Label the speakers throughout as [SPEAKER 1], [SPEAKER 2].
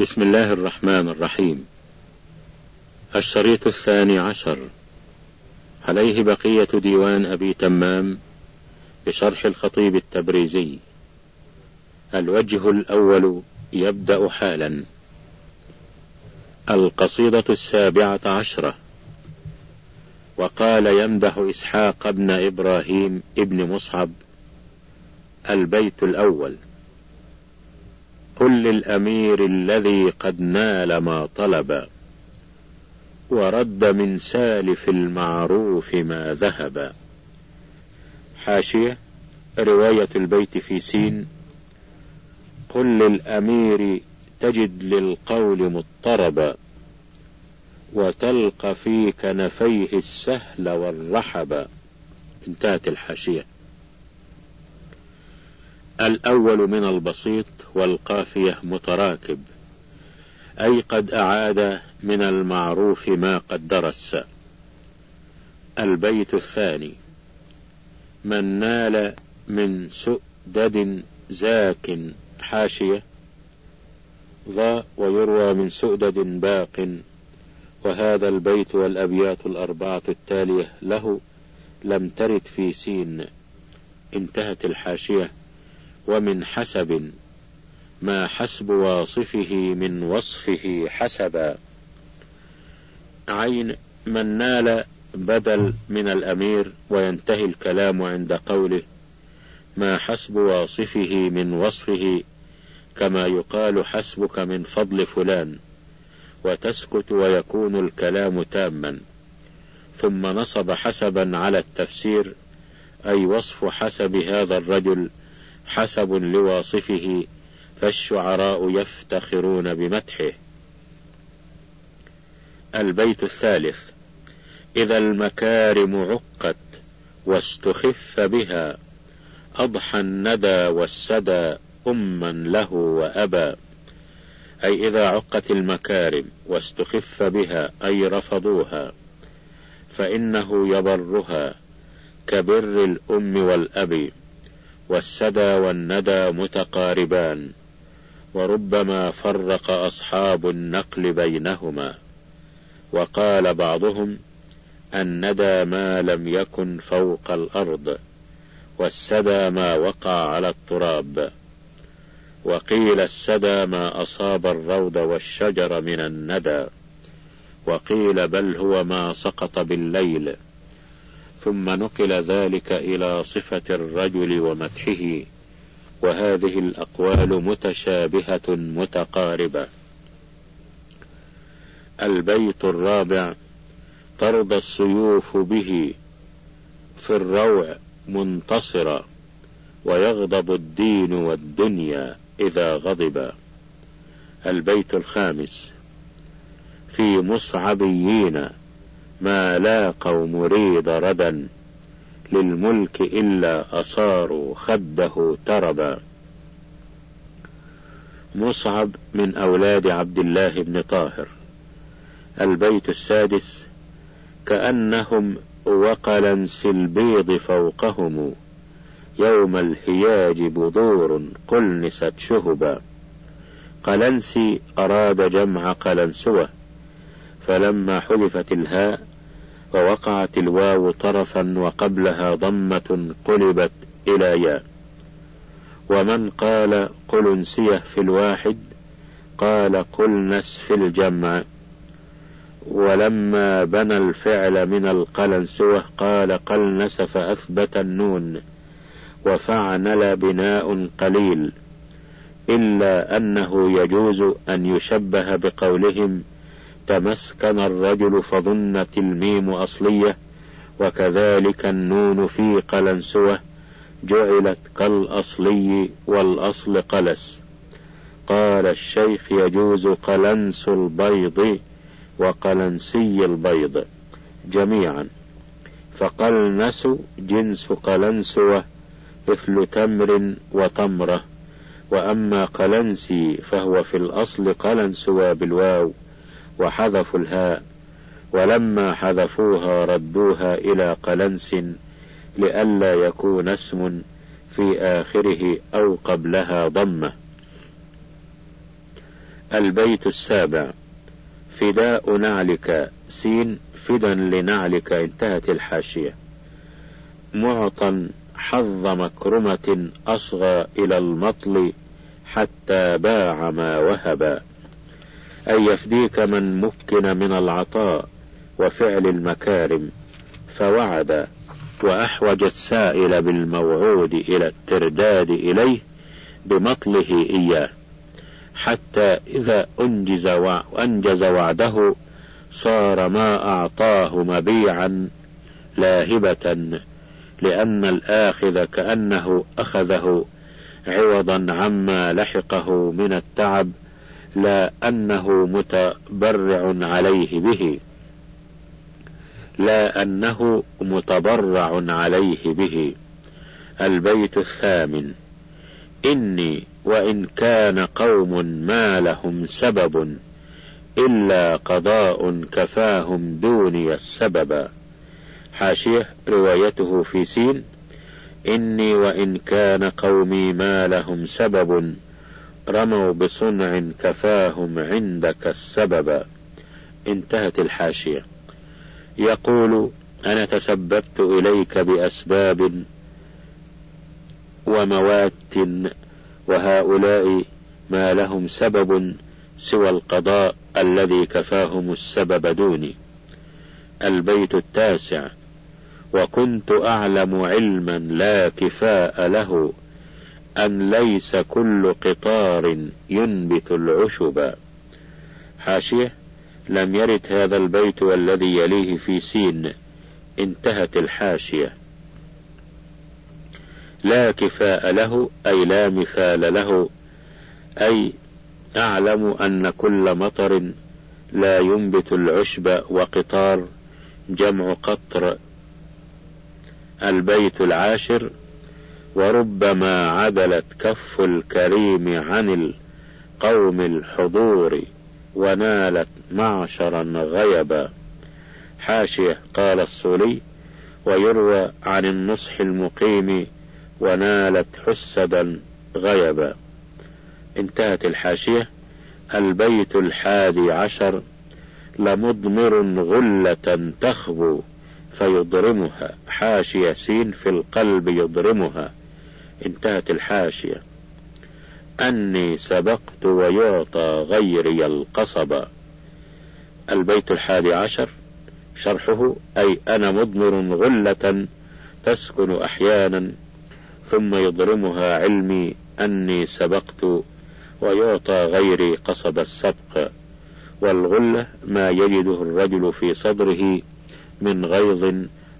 [SPEAKER 1] بسم الله الرحمن الرحيم. الشريط الثاني عشر. عليه بقية ديوان أبي تمام بشرح الخطيب التبريزي. الوجه الأول يبدأ حالا. القصيدة السابعة عشرة. وقال يمدح إسحاق بن إبراهيم ابن مصعب البيت الأول. قل للأمير الذي قد نال ما طلب ورد من سالف المعروف ما ذهب. حاشية رواية البيت في سين قل للأمير تجد للقول مضطربا وتلق في كنفيه السهل والرحب. انتهت الحاشية. الأول من البسيط والقافية متراكب أي قد أعاد من المعروف ما قد درس. البيت الثاني من نال من سؤدد زاك حاشية ضاء ويروى من سؤدد باق وهذا البيت والأبيات الأربعة التالية له لم ترد في سين انتهت الحاشية ومن حسب ما حسب واصفه من وصفه حسبا. عين من نال بدل من الأمير وينتهي الكلام عند قوله. ما حسب واصفه من وصفه كما يقال حسبك من فضل فلان. وتسكت ويكون الكلام تاما. ثم نصب حسبا على التفسير أي وصف حسب هذا الرجل حسب لواصفه فالشعراء يفتخرون بمدحه. البيت الثالث إذا المكارم عقت واستخف بها أضحى الندى والسدى أما له وأبا أي إذا عقت المكارم واستخف بها أي رفضوها فإنه يبرها كبر الأم والأب والسدى والندى متقاربان. وربما فرق أصحاب النقل بينهما. وقال بعضهم الندى ما لم يكن فوق الأرض والسدى ما وقع على التراب. وقيل السدى ما أصاب الروض والشجر من الندى. وقيل بل هو ما سقط بالليل. ثم نقل ذلك إلى صفة الرجل ومدحه. وهذه الأقوال متشابهة متقاربة. البيت الرابع ترضى السيوف به في الروع منتصرا ويغضب الدين والدنيا إذا غضبا البيت الخامس في مصعبيين ما لاقوا مريد ردا للملك إلا أصاروا خده تربا. مصعب من أولاد عبد الله بن طاهر. البيت السادس. كأنهم وقلنس البيض فوقهم. يوم الهياج بذور قلنست شهبا. قلنسي أراد جمع قلنسوة. فلما حذفت الهاء ووقعت الواو طرفا وقبلها ضمة قلبت إلى ياء. ومن قال قلنسية في الواحد قال قلنس في الجمع. ولما بنى الفعل من القلنسوة قال قلنس فأثبت النون. وفعنل بناء قليل. إلا أنه يجوز أن يشبه بقولهم تمسكن الرجل فظنت الميم أصلية وكذلك النون في قلنسوة جعلت كالأصلي والأصل قلس. قال الشيخ يجوز قلنس البيض وقلنسي البيض جميعا. فقلنس جنس قلنسوة مثل تمر وتمرة وأما قلنسي فهو في الأصل قلنسوة بالواو. وحذفوا الهاء ولما حذفوها ردوها إلى قلنس لئلا يكون اسم في آخره أو قبلها ضمة. البيت السابع. فداء نعلك. سين فدا لنعلك. انتهت الحاشية. معطى حظ مكرمة أصغى إلى المطل حتى باع ما وهب أن يفديك من مكن من العطاء وفعل المكارم فوعد وأحوج السائل بالموعود إلى الترداد إليه بمطله إياه حتى إذا أنجز, وعده صار ما أعطاه مبيعا لاهبة لأن الآخذ كأنه أخذه عوضا عما لحقه من التعب لا أنه متبرع عليه به. لا أنه متبرع عليه به. البيت الثامن. إني وإن كان قوم ما لهم سبب إلا قضاء كفاهم دوني السبب. حاشية روايته في سين. إني وإن كان قومي ما لهم سبب رموا بصنع كفاهم عندك السبب. انتهت الحاشية. يقول أنا تسببت إليك بأسباب وموات وهؤلاء ما لهم سبب سوى القضاء الذي كفاهم السبب دوني. البيت التاسع. وكنت أعلم علما لا كفاء له. أن ليس كل قطار ينبت العشب؟ حاشية لم يرد هذا البيت والذي يليه في سين. انتهت الحاشية. لا كفاء له أي لا مثال له. أي أعلم أن كل مطر لا ينبت العشب وقطار جمع قطر البيت العاشر وربما عدلت كف الكريم عن القوم الحضور ونالت معشرا غيبا. حاشية قال الصولي ويروى عن النصح المقيم ونالت حسدا غيبا. انتهت الحاشية. البيت الحادي عشر لمضمر غلة تخبو فيضرمها. حاشية سين في القلب يضرمها. انتهت الحاشية. أني سبقت ويعطى غيري القصب. البيت الحادي عشر. شرحه أي أنا مضمر غلة تسكن أحيانا ثم يضرمها علمي أني سبقت ويعطى غيري قصب السبق. والغلة ما يجده الرجل في صدره من غيظ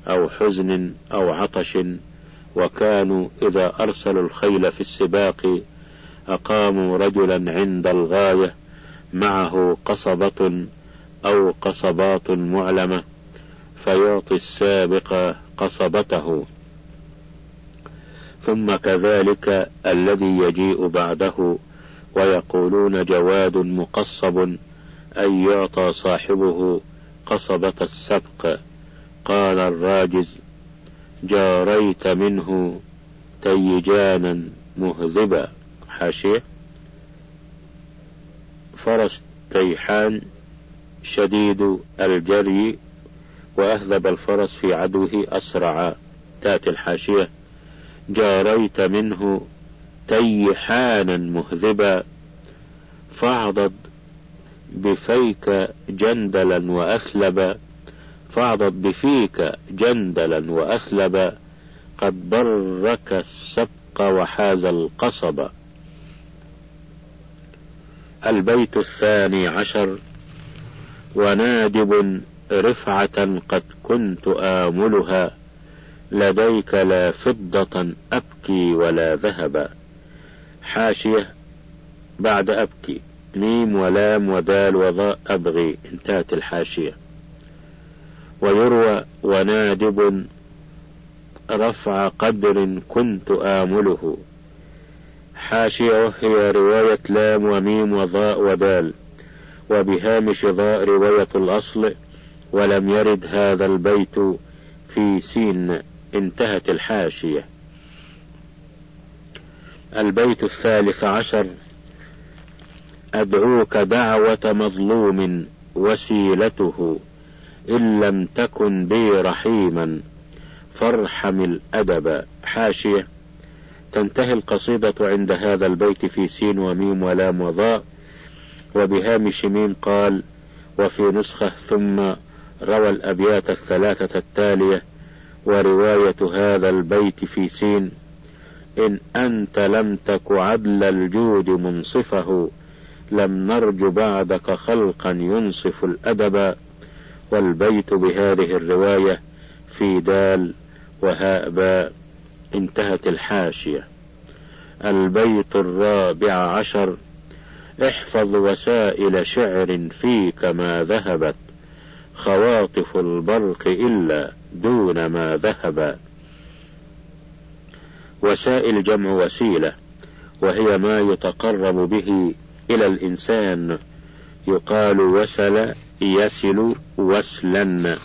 [SPEAKER 1] أو حزن أو عطش وكانوا إذا أرسلوا الخيل في السباق أقاموا رجلا عند الغاية معه قصبة أو قصبات معلمة فيعطي السابق قصبته. ثم كذلك الذي يجيء بعده ويقولون جواد مقصب أن يعطى صاحبه قصبة السبق. قال الراجز جاريت منه تيجانا مهذبا. حاشية. فرس تيحان شديد الجري وأهذب الفرس في عدوه أسرع. تأتي الحاشية. جاريت منه تيحانا مهذبا. فاعضد بفيك جندلا وأثلبا فاعضد بفيك جندلا وأثلبا قد برك السبق وحاز القصب. البيت الثاني عشر ونادب رفعة قد كنت آملها لديك لا فضة أبكي ولا ذهبا حاشية بعد أبكي ميم ولام ودال وضاء أبغي انتهت الحاشية. ويروى ونادب رفع قدر كنت آمله. حاشية وهي رواية لام وميم وضاء ودال وبهامش ضاء رواية الأصل ولم يرد هذا البيت في سين انتهت الحاشية. البيت الثالث عشر أدعوك دعوة مظلوم وسيلته. إن لم تكن بي رحيما فارحم الأدب. حاشية. تنتهي القصيدة عند هذا البيت في سين وميم ولام وضاء وبهامش ميم قال وفي نسخة ثم روى الأبيات الثلاثة التالية. ورواية هذا البيت في سين إن أنت لم تك عدل الجود منصفه لم نرج بعدك خلقا ينصف الأدب. والبيت بهذه الرواية في دال وهاء باء انتهت الحاشية. البيت الرابع عشر احفظ وسائل شعر فيك ما ذهبت خواطف البرق إلا دون ما ذهب. وسائل جمع وسيلة وهي ما يتقرب به إلى الإنسان يقال وسل يسل وسلا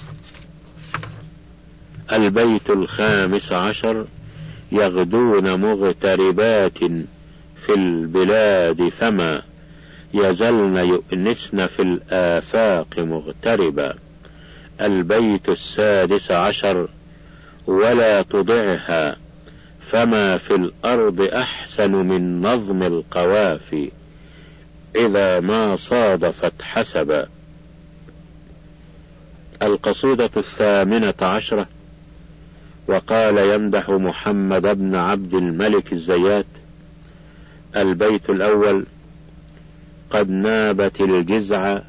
[SPEAKER 1] البيت الخامس عشر يغدون مغتربات في البلاد فما يزلن يؤنسن في الآفاق مغتربا. البيت السادس عشر ولا تضعها فما في الأرض أحسن من نظم القوافي إذا ما صادفت حسبا. القصيدة الثامنة عشرة وقال يمدح محمد بن عبد الملك الزيات البيت الأول قد نابت الجزع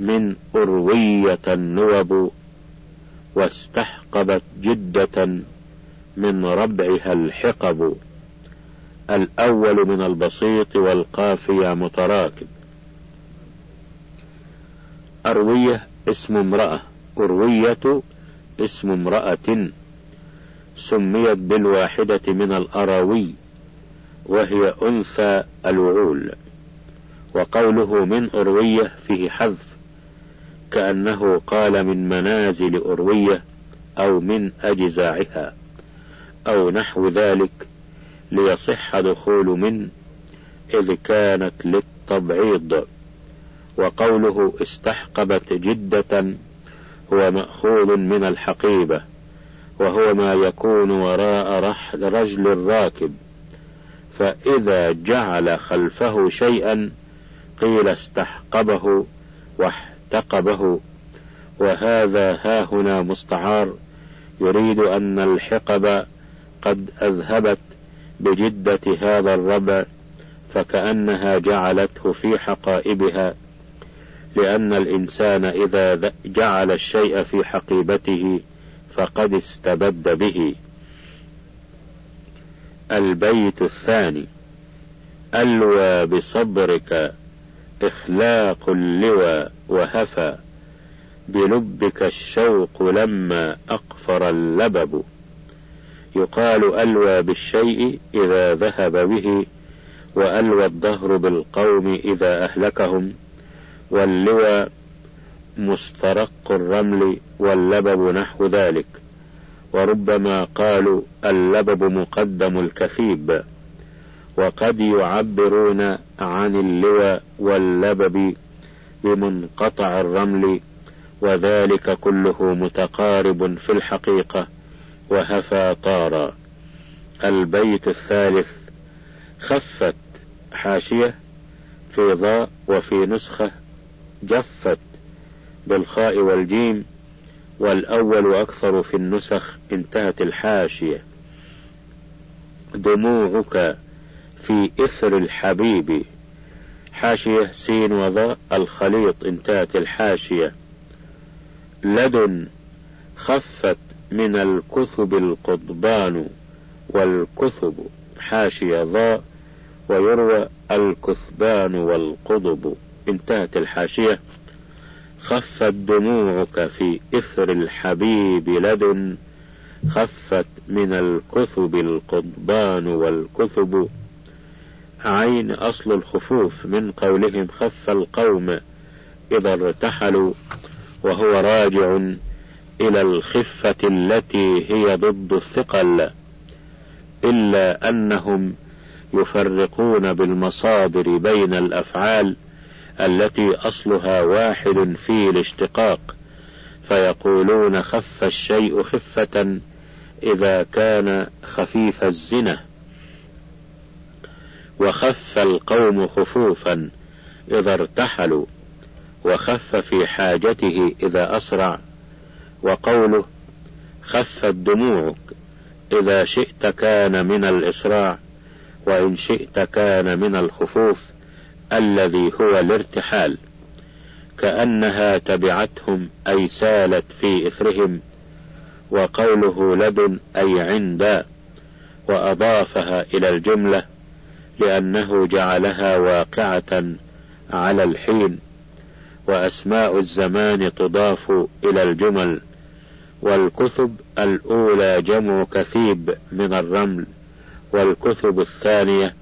[SPEAKER 1] من أروية النوب واستحقبت جدة من ربعها الحقب الأول من البسيط والقافية متراكب. أروية اسم امرأة. أروية اسم امرأة سميت بالواحدة من الأراوي وهي أنثى الوعول. وقوله من أروية فيه حذف كأنه قال من منازل أروية أو من أجزاعها أو نحو ذلك ليصح دخول من إذ كانت للتبعيض. وقوله استحقبت جدة هو مأخوذ من الحقيبة وهو ما يكون وراء رجل الراكب. فإذا جعل خلفه شيئا قيل استحقبه واحتقبه. وهذا ها هنا مستعار يريد أن الحقب قد أذهبت بجدة هذا الربع فكأنها جعلته في حقائبها. لأن الإنسان إذا جعل الشيء في حقيبته فقد استبد به. البيت الثاني ألوى بصبرك إخلاق اللوى وهفى. بلبك الشوق لما أقفر اللبب. يقال ألوى بالشيء إذا ذهب به وألوى الدهر بالقوم إذا أهلكهم. واللوى مسترق الرمل واللبب نحو ذلك وربما قالوا اللبب مقدم الكثيب وقد يعبرون عن اللوى واللبب بمنقطع الرمل وذلك كله متقارب في الحقيقة وهفى طارا. البيت الثالث خفت حاشية في ضاء وفي نسخة جفت بالخاء والجيم والأول أكثر في النسخ انتهت الحاشية. دموعك في إثر الحبيب. حاشية سين وضاء الخليط انتهت الحاشية. لدن خفت من الكثب القضبان والكثب حاشية ضاء ويروى الكثبان والقضب. انتهت الحاشية خفت دموعك في إثر الحبيب لدن خفت من الكثب القضبان والكثب. عين أصل الخفوف من قولهم خف القوم إذا ارتحلوا وهو راجع إلى الخفة التي هي ضد الثقل. إلا أنهم يفرقون بالمصادر بين الأفعال التي أصلها واحد في الاشتقاق فيقولون خف الشيء خفة إذا كان خفيف الزنة وخف القوم خفوفا إذا ارتحلوا وخف في حاجته إذا أسرع. وقوله خفت دموعك إذا شئت كان من الإسراع وإن شئت كان من الخفوف. الذي هو الارتحال كأنها تبعتهم أي سالت في إثرهم وقوله لدن أي عند وأضافها إلى الجملة لأنه جعلها واقعة على الحين وأسماء الزمان تضاف إلى الجمل والكثب الأولى جمع كثيب من الرمل والكثب الثانية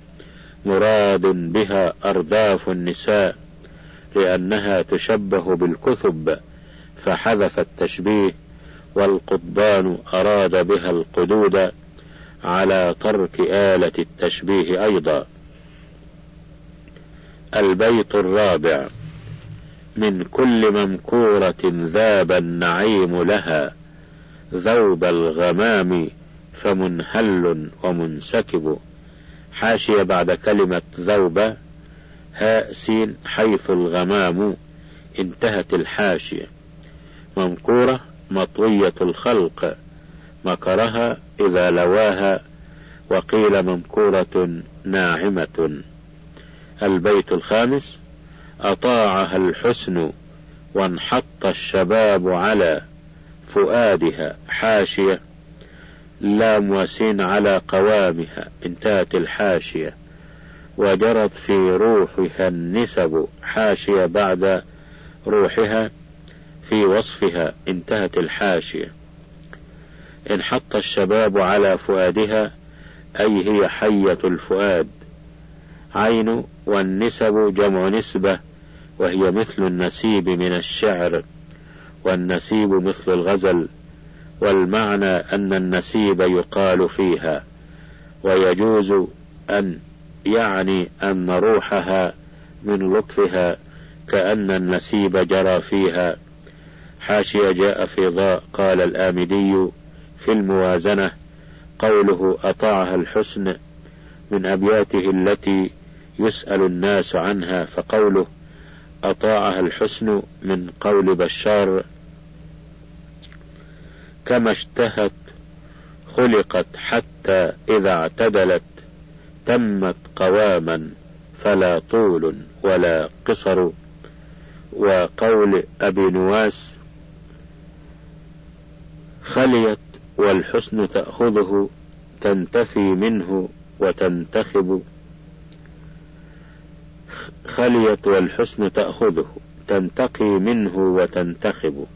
[SPEAKER 1] مراد بها أرداف النساء لأنها تشبه بالكثب فحذف التشبيه والقضبان أراد بها القدود على ترك آلة التشبيه أيضا. البيت الرابع من كل ممكورة ذاب النعيم لها ذوب الغمام فمنهل ومنسكب. حاشية بعد كلمة ذوب هاء سين حيث الغمام انتهت الحاشية. ممكورة مطوية الخلق مكرها إذا لواها وقيل ممكورة ناعمة. البيت الخامس أطاعها الحسن وانحط الشباب على فؤادها حاشية لام وسين على قوامها انتهت الحاشية. وجرت في روحها النسب حاشية بعد روحها في وصفها انتهت الحاشية. انحط الشباب على فؤادها أي هي حية الفؤاد. عين والنسب جمع نسبة وهي مثل النسيب من الشعر والنسيب مثل الغزل. والمعنى أن النسيب يقال فيها ويجوز أن يعني أن روحها من لطفها كأن النسيب جرى فيها. حاشية جاء في ضاء قال الآمدي في الموازنة قوله أطاعها الحسن من أبياته التي يسأل الناس عنها فقوله أطاعها الحسن من قول بشار كما اشتهت خلقت حتى إذا اعتدلت تمت قواما فلا طول ولا قصر. وقول أبي نواس خليت والحسن تأخذه تنتفي منه وتنتخب. خليت والحسن تأخذه تنتقي منه وتنتخب.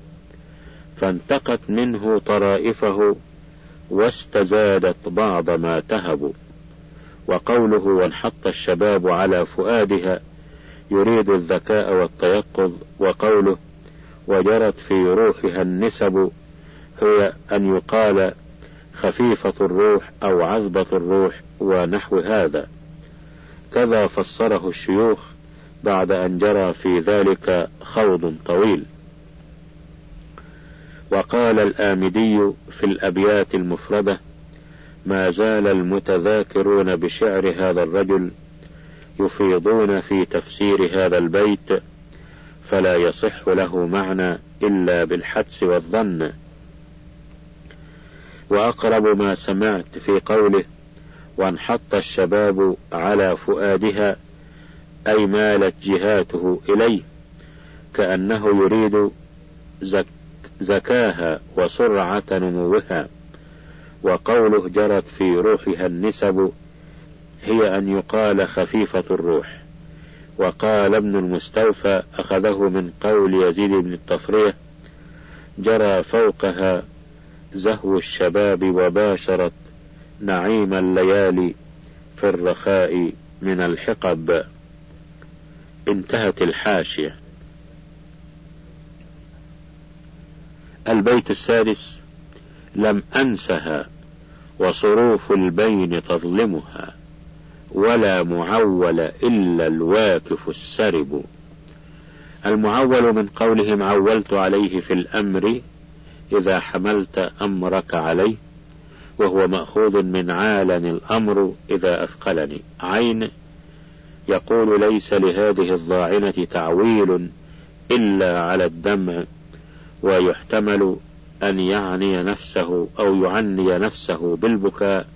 [SPEAKER 1] فانتقت منه طرائفه واستزادت بعض ما تهب. وقوله وانحط الشباب على فؤادها يريد الذكاء والتيقظ وقوله وجرت في روحها النسب هي أن يقال خفيفة الروح أو عذبة الروح ونحو هذا. كذا فسره الشيوخ بعد أن جرى في ذلك خوض طويل. وقال الآمدي في الأبيات المفردة ما زال المتذاكرون بشعر هذا الرجل يفيضون في تفسير هذا البيت فلا يصح له معنى إلا بالحدس والظن. وأقرب ما سمعت في قوله وانحط الشباب على فؤادها أي مالت جهاته إليه كأنه يريد زك زكاها وسرعة نموها وقوله جرت في روحها النسب هي أن يقال خفيفة الروح. وقال ابن المستوفى أخذه من قول يزيد بن الطفرية جرى فوقها زهو الشباب وباشرت نعيم الليالي في الرخاء من الحقب. انتهت الحاشية. البيت السادس لم أنسها وصروف البين تظلمها ولا معول إلا الواكف السرب. المعول من قولهم عولت عليه في الأمر إذا حملت أمرك عليه وهو مأخوذ من عالن الأمر إذا أثقلني. عين يقول ليس لهذه الضاعنة تعويل إلا على الدمع ويحتمل أن يعني نفسه أو يعني نفسه بالبكاء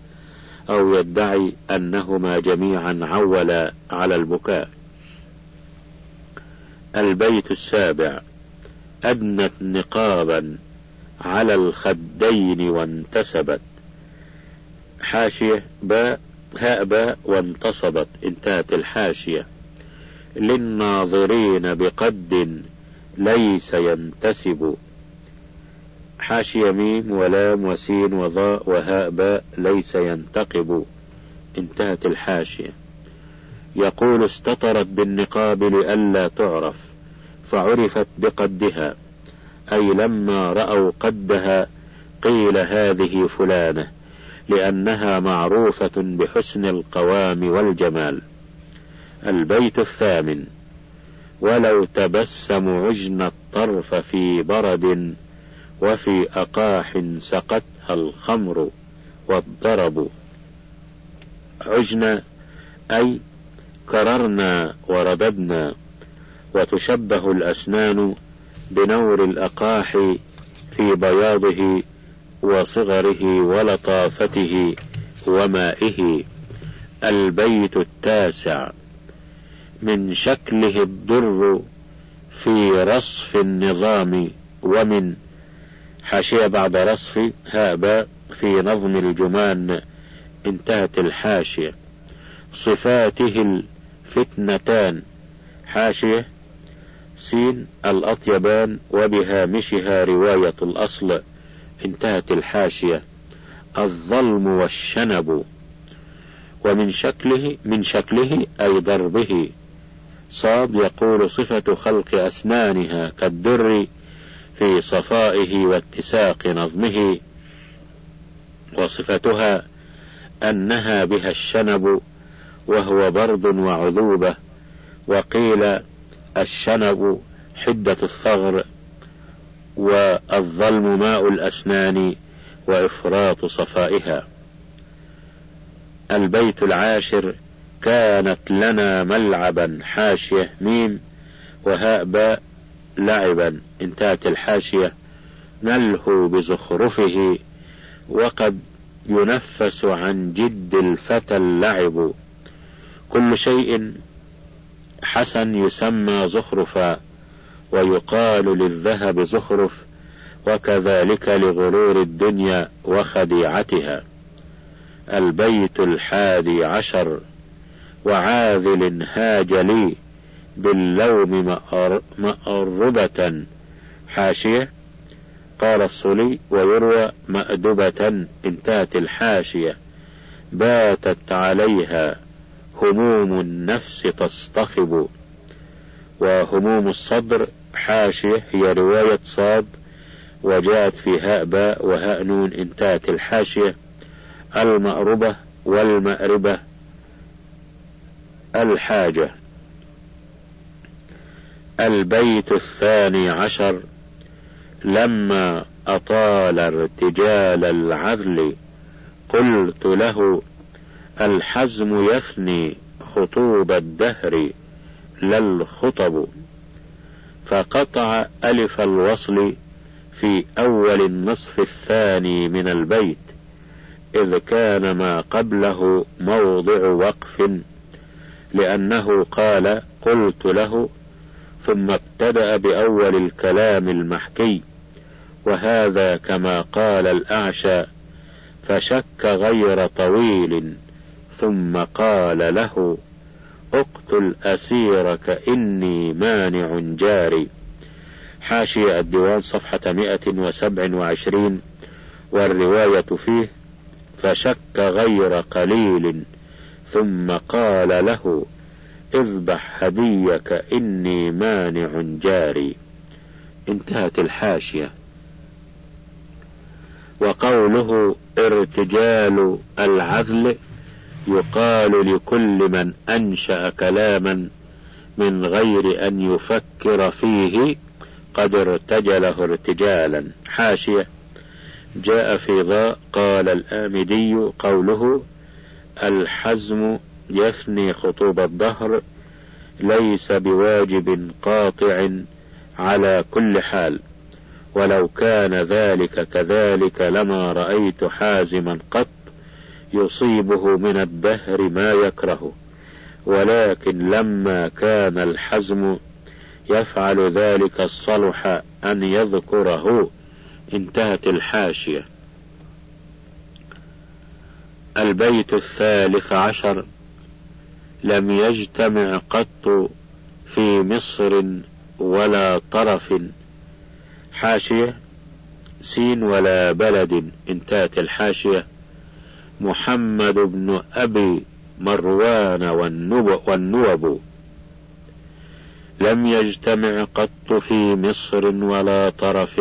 [SPEAKER 1] أو يدعي أنهما جميعا عولا على البكاء. البيت السابع. أدنت نقابا على الخدين وانتسبت. حاشية باء هاء باء وانتصبت. انتهت الحاشية. للناظرين بقد ليس ينتسب. حاشية ميم ولام وسين وضاء وهاء باء ليس ينتقب. انتهت الحاشية. يقول استطرت بالنقاب لئلا تعرف فعرفت بقدها. أي لما رأوا قدها قيل هذه فلانة لأنها معروفة بحسن القوام والجمال. البيت الثامن. ولو تبسم عجن الطرف في برد وفي أقاح سقتها الخمر والضرب. عجن أي كررنا ورددنا وتشبه الأسنان بنور الأقاح في بياضه وصغره ولطافته ومائه. البيت التاسع. من شكله الضر في رصف النظام ومن حاشية بعد رصف هابا في نظم الجمان انتهت الحاشية. صفاته الفتنتان. حاشية سين الأطيبان وبهامشها رواية الأصل. انتهت الحاشية. الظلم والشنب. ومن شكله من شكله أي ضربه. صاد يقول صفة خلق أسنانها كالدر في صفائه واتساق نظمه وصفتها أنها بها الشنب وهو برد وعذوبة وقيل الشنب حدة الثغر والظلم ماء الأسنان وإفراط صفائها. البيت العاشر كانت لنا ملعبا حاشية ميم وهاء باء لعبا انتهت الحاشية. نلهو بزخرفه وقد ينفس عن جد الفتى اللعب. كل شيء حسن يسمى زخرفا ويقال للذهب زخرف وكذلك لغرور الدنيا وخديعتها. البيت الحادي عشر. وعاذل هاج لي باللوم مأربة. حاشية. قال الصلي ويروى مأدبة انتهت الحاشية. باتت عليها هموم النفس تصطخب وهموم الصدر حاشية هي رواية صاد. وجاءت في هاء باء وهاء نون انتهت الحاشية. المأربة والمأربة. الحاجة. البيت الثاني عشر لما أطال ارتجال العذل قلت له الحزم يفني خطوب الدهر لا الخطب. فقطع ألف الوصل في أول النصف الثاني من البيت إذ كان ما قبله موضع وقف. لأنه قال قلت له ثم ابتدأ بأول الكلام المحكي وهذا كما قال الأعشى فشك غير طويل ثم قال له اقتل أسيرك إني مانع جاري. حاشية الديوان صفحة مئة وسبع وعشرين والرواية فيه فشك غير قليل. ثم قال له اذبح هديك إني مانع جاري. انتهت الحاشية. وقوله ارتجال العذل يقال لكل من أنشأ كلاما من غير أن يفكر فيه قد ارتجله ارتجالا. حاشية. جاء في ضاء قال الآمدي قوله الحزم يثني خطوب الدهر ليس بواجب قاطع على كل حال. ولو كان ذلك كذلك لما رأيت حازما قط يصيبه من الدهر ما يكره. ولكن لما كان الحزم يفعل ذلك الصلح أن يذكره انتهت الحاشية. البيت الثالث عشر لم يجتمع قط في مصر ولا طرف. حاشية سين ولا بلد انتهت الحاشية. محمد بن أبي مروان والنوب. لم يجتمع قط في مصر ولا طرف.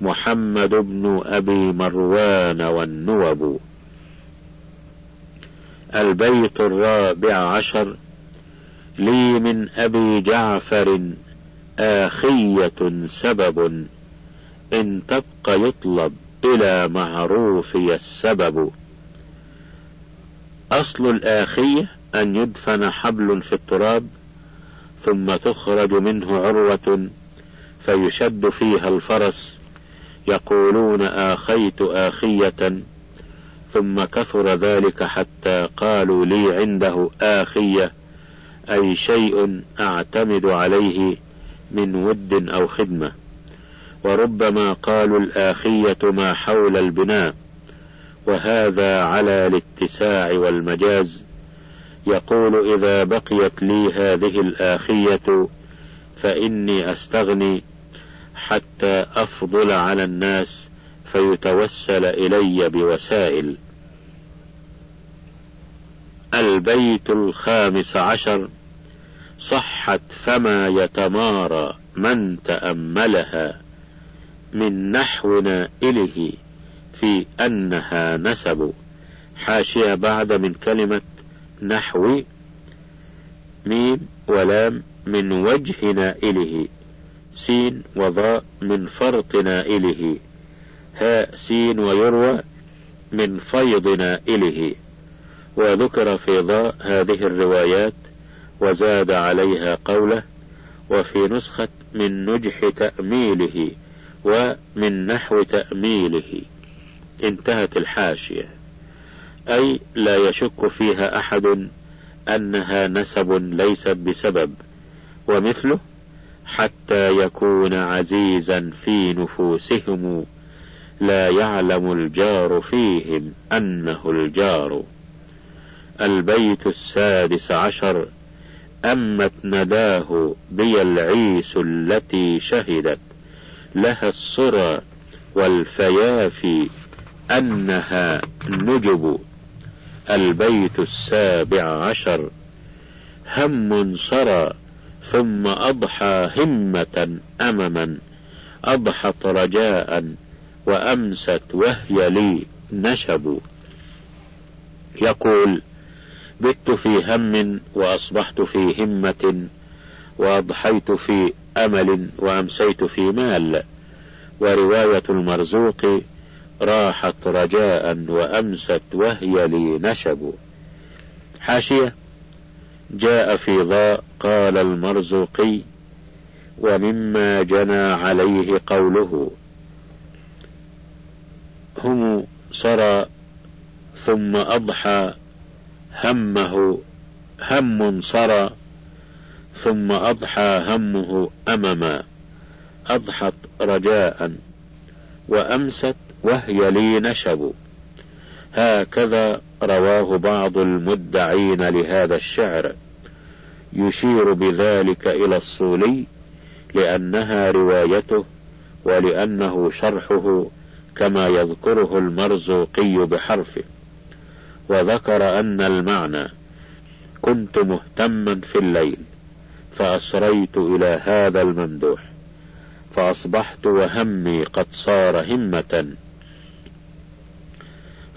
[SPEAKER 1] محمد بن أبي مروان والنوب. البيت الرابع عشر لي من أبي جعفر آخية سبب إن تبق يطلب إلى معروفي السبب. أصل الآخية أن يدفن حبل في التراب ثم تخرج منه عروة فيشد فيها الفرس يقولون آخيت آخية. ثم كثر ذلك حتى قالوا لي عنده آخية أي شيء أعتمد عليه من ود أو خدمة. وربما قالوا الآخية ما حول البناء وهذا على الاتساع والمجاز. يقول إذا بقيت لي هذه الآخية فإني أستغني حتى أفضل على الناس فيتوسل إلي بوسائل. البيت الخامس عشر. صحت فما يتمارى من تأملها من نحو نائله في أنها نسب. حاشية بعد من كلمة نحو. ميم ولام من وجه نائله. سين وضاء من فرط نائله. هاء سين ويروى من فيض نائله. وذكر في ضاء هذه الروايات وزاد عليها قوله وفي نسخة من نجح تأميله ومن نحو تأميله. انتهت الحاشية. أي لا يشك فيها أحد أنها نسب ليست بسبب ومثله حتى يكون عزيزا في نفوسهم لا يعلم الجار فيهم أنه الجار. البيت السادس عشر أمت نداه بي العيس التي شهدت لها الصرى والفيافي أنها نجب. البيت السابع عشر هم صرى ثم أضحى همة أمما أضحت رجاء وأمست وهي لي نشب. يقول بت في هم وأصبحت في همة وأضحيت في أمل وأمسيت في مال. ورواية المرزوق راحت رجاء وأمست وهي لي نشب. حاشية جاء في ضاء قال المرزوقي ومما جنى عليه قوله. هم صرى ثم أضحى همه هم صرى ثم أضحى همه أمما. أضحت رجاء وأمست وهي لي نشب. هكذا رواه بعض المدعين لهذا الشعر. يشير بذلك إلى الصولي لأنها روايته ولأنه شرحه كما يذكره المرزوقي بحرفه. وذكر أن المعنى كنت مهتما في الليل فأسريت إلى هذا الممدوح فأصبحت وهمي قد صار همة.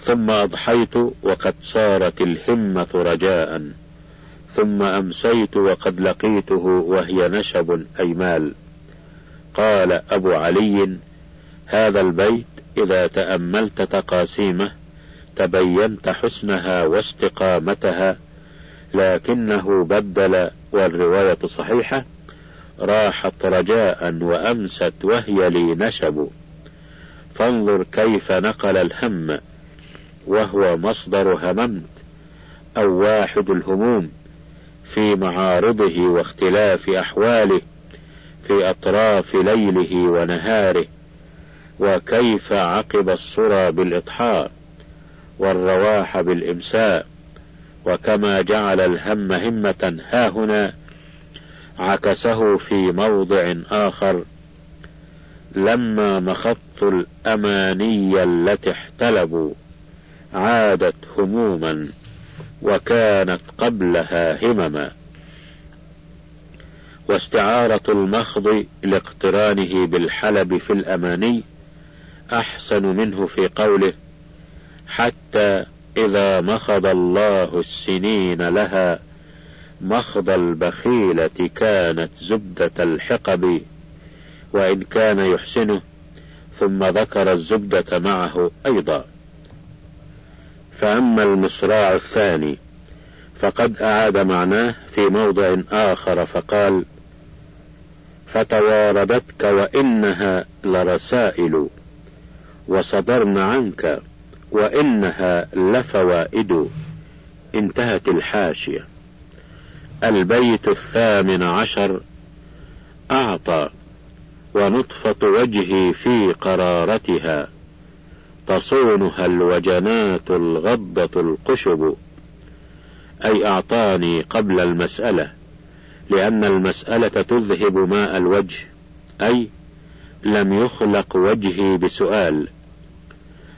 [SPEAKER 1] ثم أضحيت وقد صارت الهمة رجاء ثم أمسيت وقد لقيته وهي نشب أي مال. قال أبو علي هذا البيت إذا تأملت تقاسيمه تبينت حسنها واستقامتها لكنه بدل والرواية صحيحة راحت رجاء وأمست وهي لي نشب. فانظر كيف نقل الهم وهو مصدر هممت أو واحد الهموم في معارضه واختلاف أحواله في أطراف ليله ونهاره. وكيف عقب الصرى بالإضحاء والرواح بالإمساء وكما جعل الهم همة هاهنا عكسه في موضع آخر لما مخط الأماني التي احتلبوا عادت هموما وكانت قبلها همما واستعارة المخض لاقترانه بالحلب في الأماني أحسن منه في قوله حتى إذا مخض الله السنين لها مخض البخيلة كانت زبدة الحقب وإن كان يحسنه ثم ذكر الزبدة معه أيضا. فأما المصراع الثاني فقد أعاد معناه في موضع آخر فقال فتواردتك وإنها لرسائل. وصدرن عنك وإنها لفوائد. انتهت الحاشية. البيت الثامن عشر. أعطى ونطفة وجهي في قرارتها. تصونها الوجنات الغضة القشب. أي أعطاني قبل المسألة لأن المسألة تذهب ماء الوجه. أي لم يخلق وجهي بسؤال.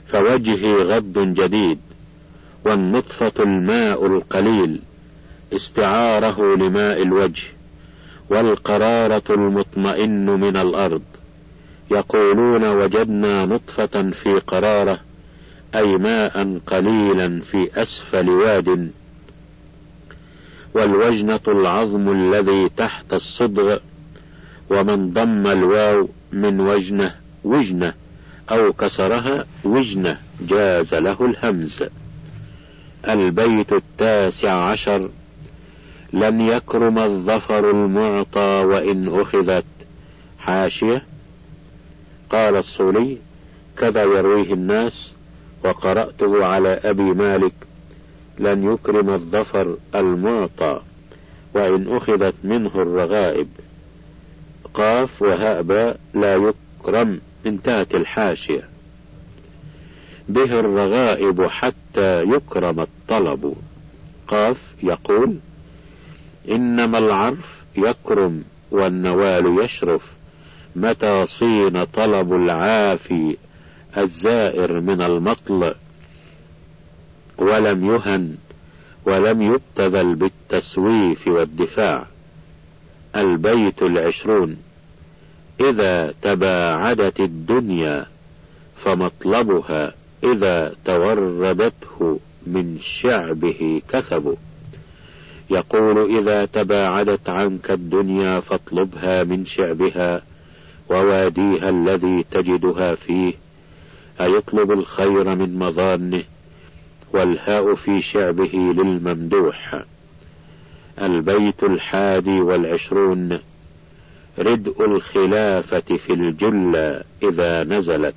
[SPEAKER 1] فوجهي غض جديد والنطفة الماء القليل استعاره لماء الوجه والقرارة المطمئن من الأرض. يقولون وجدنا نطفة في قرارة أي ماء قليلا في أسفل واد. والوجنة العظم الذي تحت الصدغ ومن ضم الواو من وجنة وجنة. أو كسرها وجنة جاز له الهمز. البيت التاسع عشر. لن يكرم الظفر المعطى وإن أخذت. حاشية. قال الصولي كذا يرويه الناس وقرأته على أبي مالك. لن يكرم الظفر المعطى وإن أخذت منه الرغائب. قاف وهاء باء لا يكرم. انتهت الحاشية. به الرغائب حتى يكرم الطلب. قاف يقول إنما العرف يكرم والنوال يشرف. متى صين طلب العافي الزائر من المطل. ولم يهن ولم يبتذل بالتسويف والدفاع. البيت العشرون. إذا تباعدت الدنيا فمطلبها إذا توردته من شعبه كثب يقول إذا تباعدت عنك الدنيا فاطلبها من شعبها وواديها الذي تجدها فيه. أيطلب الخير من مظانه والهاء في شعبه للممدوح. البيت الحادي والعشرون ردء الخلافة في الجلة إذا نزلت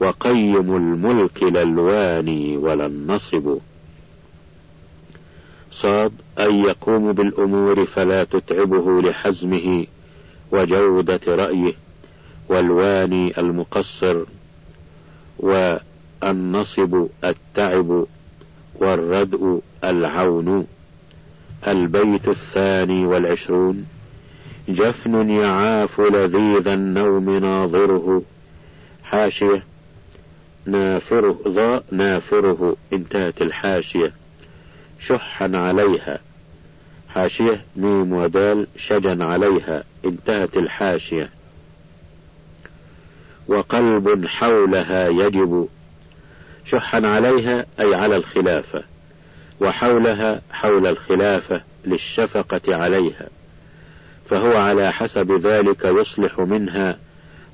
[SPEAKER 1] وقيم الملك للواني ولا النصب صاد أن يقوم بالأمور فلا تتعبه لحزمه وجودة رأيه والواني المقصر والنصب التعب والردء العون. البيت الثاني والعشرون جفن يعاف لذيذ النوم ناظره. حاشية. نافره ضاء نافره انتهت الحاشية. شحا عليها. حاشية ميم ودال شجا عليها انتهت الحاشية. وقلب حولها يجب. شحا عليها أي على الخلافة. وحولها حول الخلافة للشفقة عليها. فهو على حسب ذلك يصلح منها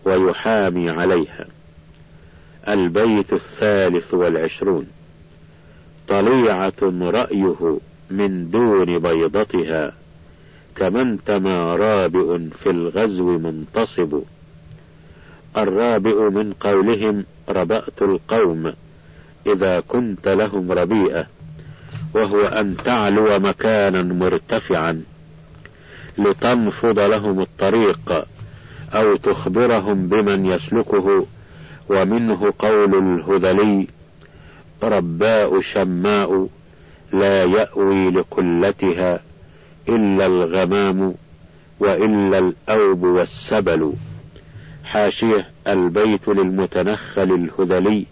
[SPEAKER 1] ويحامي عليها. البيت الثالث والعشرون. طليعة رأيه من دون بيضتها كمن تما رابئ في الغزو منتصب. الرابئ من قولهم ربأت القوم إذا كنت لهم ربيئة وهو أن تعلو مكانا مرتفعا. لتنفض لهم الطريق أو تخبرهم بمن يسلكه ومنه قول الهذلي رباء شماء لا يأوي لقلتها إلا الغمام وإلا الأوب والسبل. حاشية البيت للمتنخل الهذلي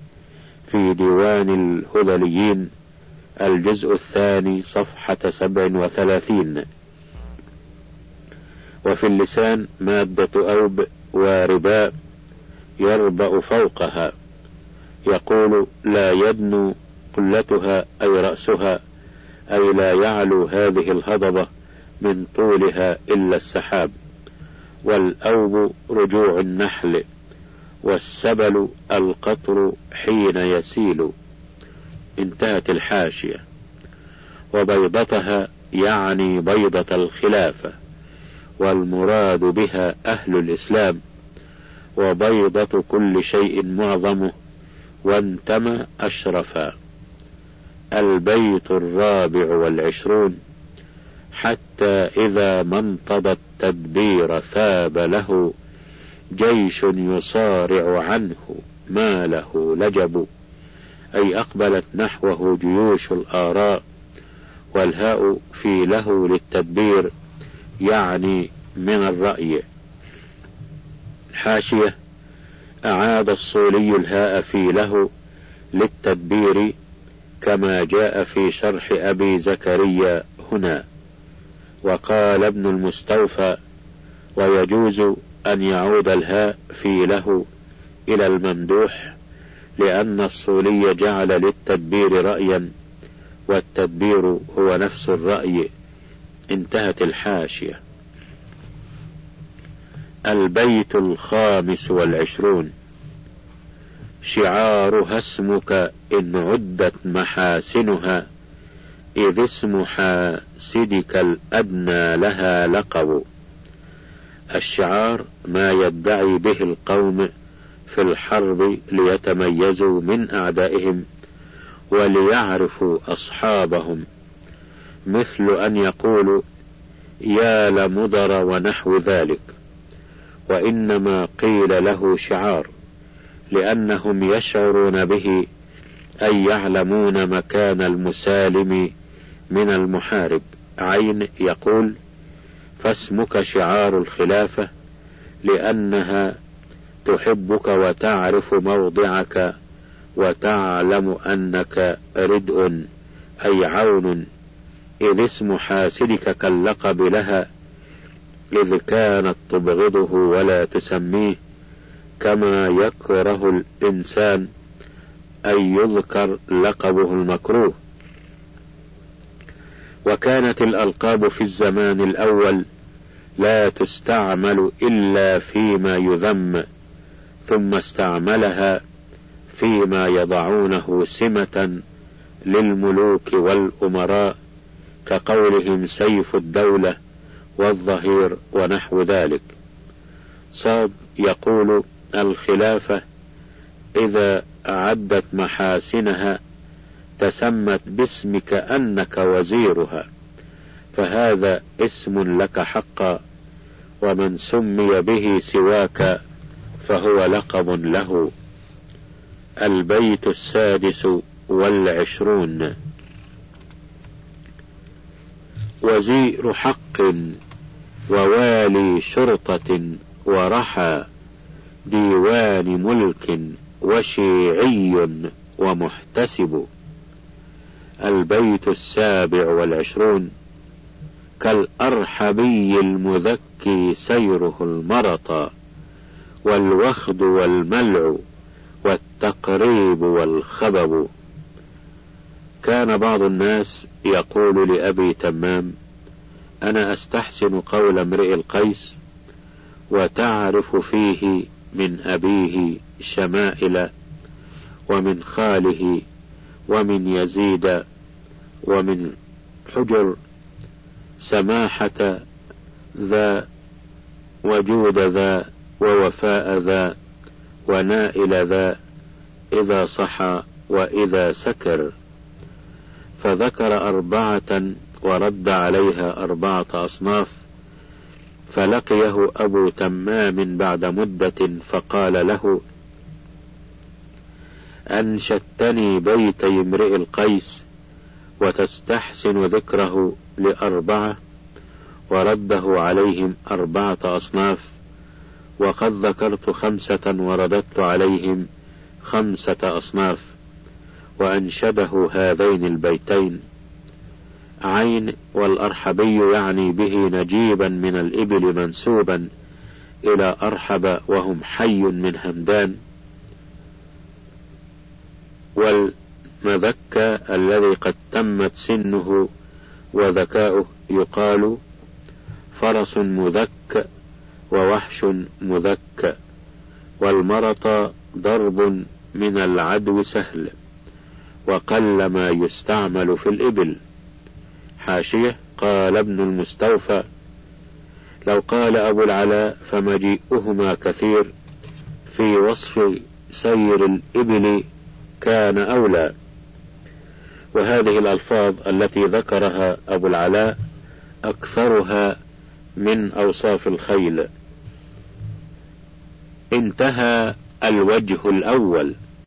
[SPEAKER 1] في ديوان الهذليين الجزء الثاني صفحة سبع وثلاثين. وفي اللسان مادة أوب ورباء يربأ فوقها. يقول لا يدنو قلتها أي رأسها أي لا يعلو هذه الهضبة من طولها إلا السحاب. والأوب رجوع النحل والسبل القطر حين يسيل. انتهت الحاشية. وبيضتها يعني بيضة الخلافة. والمراد بها أهل الإسلام وبيضة كل شيء معظمه وانتمى أشرفا. البيت الرابع والعشرون حتى إذا ما التدبير ثاب له جيش يصارع عنه ما له لجب. أي أقبلت نحوه جيوش الآراء والهاء في له للتدبير. يعني من الرأي. حاشية أعاد الصولي الهاء في له للتدبير كما جاء في شرح أبي زكريا هنا. وقال ابن المستوفى ويجوز أن يعود الهاء في له إلى الممدوح لأن الصولي جعل للتدبير رأيا والتدبير هو نفس الرأي. انتهت الحاشية. البيت الخامس والعشرون. شعارها اسمك إن عدت محاسنها إذ اسم حاسدك الأدنى لها لقب. الشعار ما يدعي به القوم في الحرب ليتميزوا من أعدائهم وليعرفوا أصحابهم. مثل أن يقولوا يا لمضر ونحو ذلك. وإنما قيل له شعار لأنهم يشعرون به أي يعلمون مكان المسالم من المحارب. عين يقول فاسمك شعار الخلافة لأنها تحبك وتعرف موضعك وتعلم أنك ردء أي عون. إذ اسم حاسدك كاللقب لها إذ كانت تبغضه ولا تسميه كما يكره الإنسان أن يذكر لقبه المكروه. وكانت الألقاب في الزمان الأول لا تستعمل إلا فيما يذم ثم استعملها فيما يضعونه سمة للملوك والأمراء. كقولهم سيف الدولة والظهير ونحو ذلك. صاد يقول الخلافة إذا أعدت محاسنها تسمت باسمك أنك وزيرها فهذا اسم لك حقا ومن سمي به سواك فهو لقب له. البيت السادس والعشرون. وزير حق ووالي شرطة ورحى ديوان ملك وشيعي ومحتسب. البيت السابع والعشرون كالأرحبي المذكي سيره المرطى والوخد والملع التقريب والخبب. كان بعض الناس يقول لأبي تمام أنا أستحسن قول امرئ القيس وتعرف فيه من أبيه شمائل ومن خاله ومن يزيد ومن حجر سماحة ذا وجود ذا ووفاء ذا ونائل ذا إذا صحى وإذا سكر. فذكر أربعة ورد عليها أربعة أصناف فلقيه أبو تمام بعد مدة فقال له أنشدتني بيتي امرئ القيس وتستحسن ذكره لأربعة ورده عليهم أربعة أصناف وقد ذكرت خمسة ورددت عليهم خمسة أصناف. وأنشده هذين البيتين. عين والأرحبي يعني به نجيبا من الإبل منسوبا إلى أرحب وهم حي من همدان. والمذكى الذي قد تمت سنه وذكاؤه يقال فرس مذك ووحش مذك والمرط ضرب من العدو سهل. وقل ما يستعمل في الإبل. حاشية قال ابن المستوفى لو قال أبو العلاء فمجيئهما كثير في وصف سير الإبل كان أولى. وهذه الألفاظ التي ذكرها أبو العلاء أكثرها من أوصاف الخيل. انتهى الوجه الأول.